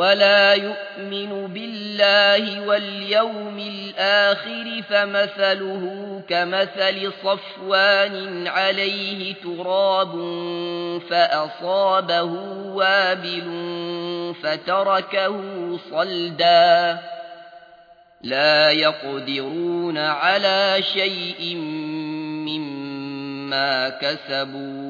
ولا يؤمن بالله واليوم الآخر فمثله كمثل صفوان عليه تراب فأصابه وابل فتركه صلدا. لا يقدرون على شيء مما كسبوا.